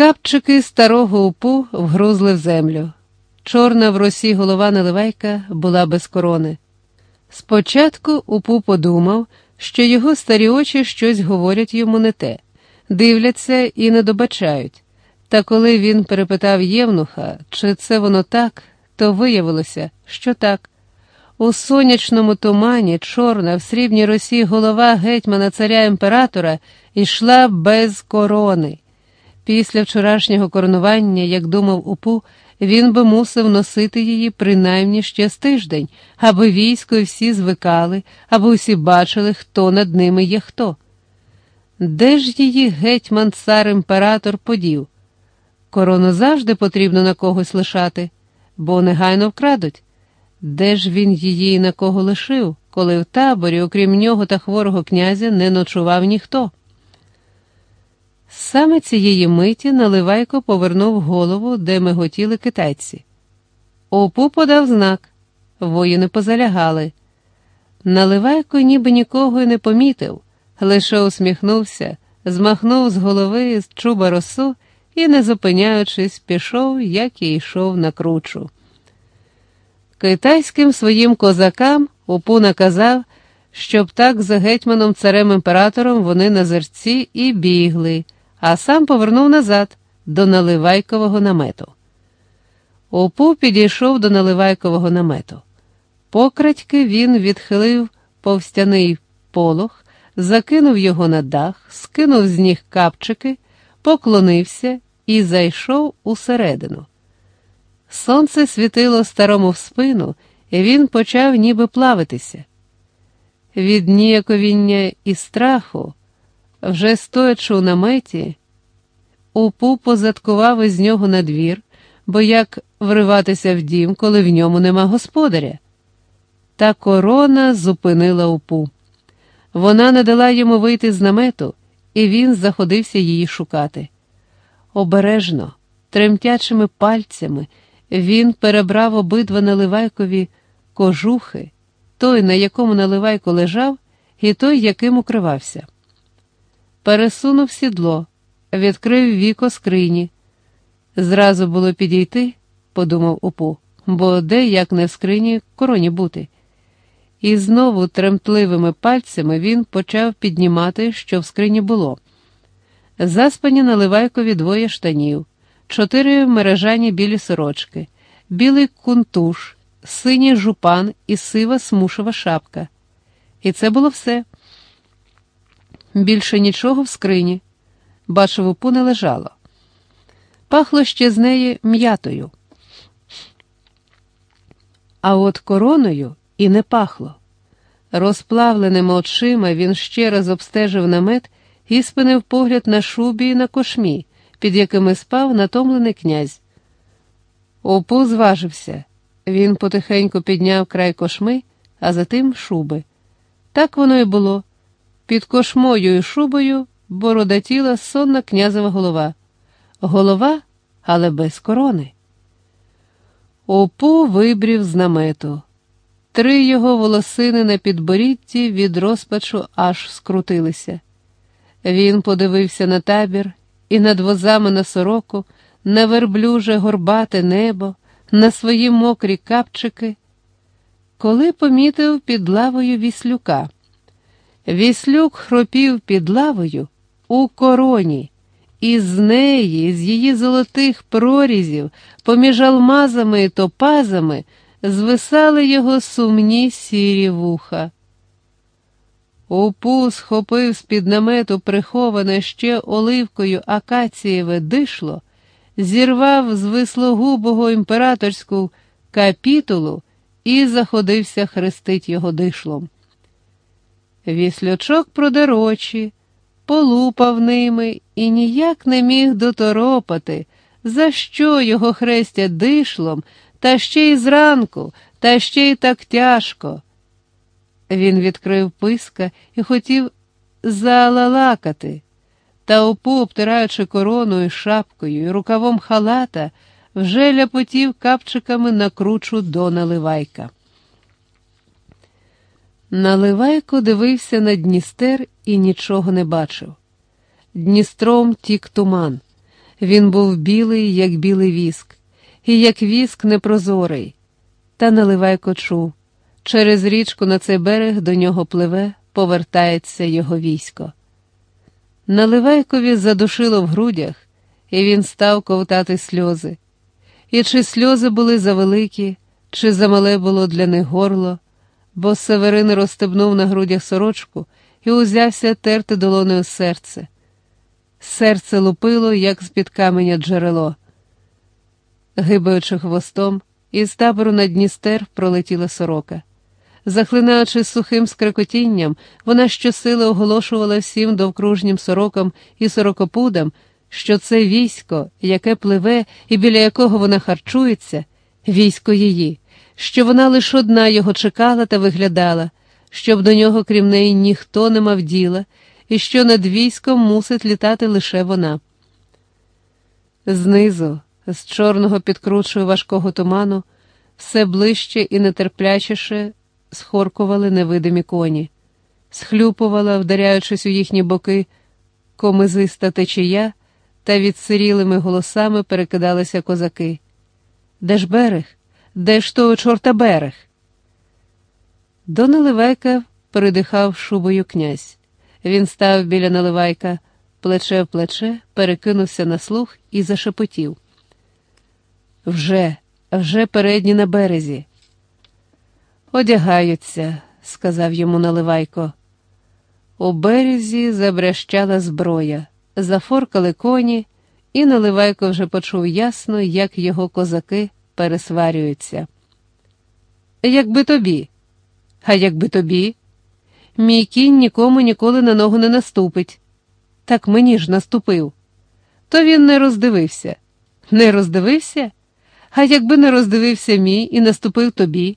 Капчики старого упу вгрузли в землю. Чорна в росі голова наливайка була без корони. Спочатку упу подумав, що його старі очі щось говорять йому не те, дивляться і не добачають. Та коли він перепитав Євнуха, чи це воно так, то виявилося, що так. У сонячному тумані чорна в срібній росі голова гетьмана царя імператора йшла без корони. Після вчорашнього коронування, як думав упу, він би мусив носити її принаймні ще з тиждень, аби військо всі звикали, аби усі бачили, хто над ними є хто. Де ж її гетьман цар імператор подів? Корону завжди потрібно на когось лишати, бо негайно вкрадуть. Де ж він її на кого лишив, коли в таборі, окрім нього та хворого князя, не ночував ніхто? Саме цієї миті Наливайко повернув голову, де миготіли китайці. Опу подав знак, воїни позалягали. Наливайко ніби нікого й не помітив, лише усміхнувся, змахнув з голови з чуба росу і, не зупиняючись, пішов, як і йшов на кручу. Китайським своїм козакам Опу наказав, щоб так за гетьманом царем імператором вони на зерці і бігли а сам повернув назад до наливайкового намету. Опу підійшов до наливайкового намету. Покрадьки він відхилив повстяний полох, закинув його на дах, скинув з ніг капчики, поклонився і зайшов усередину. Сонце світило старому в спину, і він почав ніби плавитися. Від ніяковіння і страху вже стоячи у наметі, упу позадкував із нього на двір, бо як вриватися в дім, коли в ньому нема господаря. Та корона зупинила упу. Вона не дала йому вийти з намету, і він заходився її шукати. Обережно, тремтячими пальцями, він перебрав обидва наливайкові кожухи, той, на якому наливайко лежав, і той, яким укривався пересунув сідло, відкрив віко скрині. Зразу було підійти, подумав упу, бо де, як не в скрині, короні бути. І знову тремтливими пальцями він почав піднімати, що в скрині було. Заспані наливайкові двоє штанів, чотири мережані білі сорочки, білий кунтуш, синій жупан і сива смушева шапка. І це було все. Більше нічого в скрині. Бачив, упу не лежало. Пахло ще з неї м'ятою. А от короною і не пахло. Розплавленими очима він ще раз обстежив намет і спинив погляд на шубі і на кошмі, під якими спав натомлений князь. Опу зважився. Він потихеньку підняв край кошми, а затим шуби. Так воно й було. Під кошмою і шубою бородатіла сонна князева голова. Голова, але без корони. Опу вибрів з намету. Три його волосини на підборідді від розпачу аж скрутилися. Він подивився на табір і над возами на сороку, на верблюже горбате небо, на свої мокрі капчики, коли помітив під лавою віслюка. Віслюк хропів під лавою у короні, і з неї, з її золотих прорізів, поміж алмазами і топазами, звисали його сумні сірі вуха. Упу схопив з під намету приховане ще оливкою акацієве дишло, зірвав з вислогубого імператорську капітулу і заходився хрестить його дишлом. Віслючок продер очі, полупав ними і ніяк не міг доторопати, за що його хрестять дишлом, та ще й зранку, та ще й так тяжко. Він відкрив писка і хотів залалакати, та опу, обтираючи короною, шапкою і рукавом халата, вже ляпотів капчиками на кручу до наливайка. Наливайко дивився на Дністер і нічого не бачив. Дністром тік туман. Він був білий, як білий віск, і як віск непрозорий. Та Наливайко чув через річку на цей берег до нього пливе, повертається його військо. Наливайкові задушило в грудях, і він став ковтати сльози. І чи сльози були завеликі, чи замале було для них горло, бо Северин розстебнув на грудях сорочку і узявся терти долоною серце. Серце лупило, як з-під каменя джерело. Гибаючи хвостом, із табору на Дністер пролетіла сорока. Захлинаючи сухим скрекотінням, вона щосили оголошувала всім довкружнім сорокам і сорокопудам, що це військо, яке пливе і біля якого вона харчується, військо її, що вона лише одна його чекала та виглядала, щоб до нього, крім неї, ніхто не мав діла, і що над військом мусить літати лише вона. Знизу, з чорного підкручую важкого туману, все ближче і нетерплячіше схоркували невидимі коні, схлюпувала, вдаряючись у їхні боки, комизиста течія, та відсирілими голосами перекидалися козаки. Де ж берег? Де ж того чорта берег? До Наливайка передихав шубою князь. Він став біля Наливайка, плече в плече, перекинувся на слух і зашепотів. Вже, вже передні на березі. Одягаються, сказав йому Наливайко. У березі забрящала зброя, зафоркали коні, і Наливайко вже почув ясно, як його козаки пересварюються. Якби тобі, а якби тобі, мій кінь нікому ніколи на ногу не наступить. Так мені ж наступив. То він не роздивився. Не роздивився? А якби не роздивився мій і наступив тобі,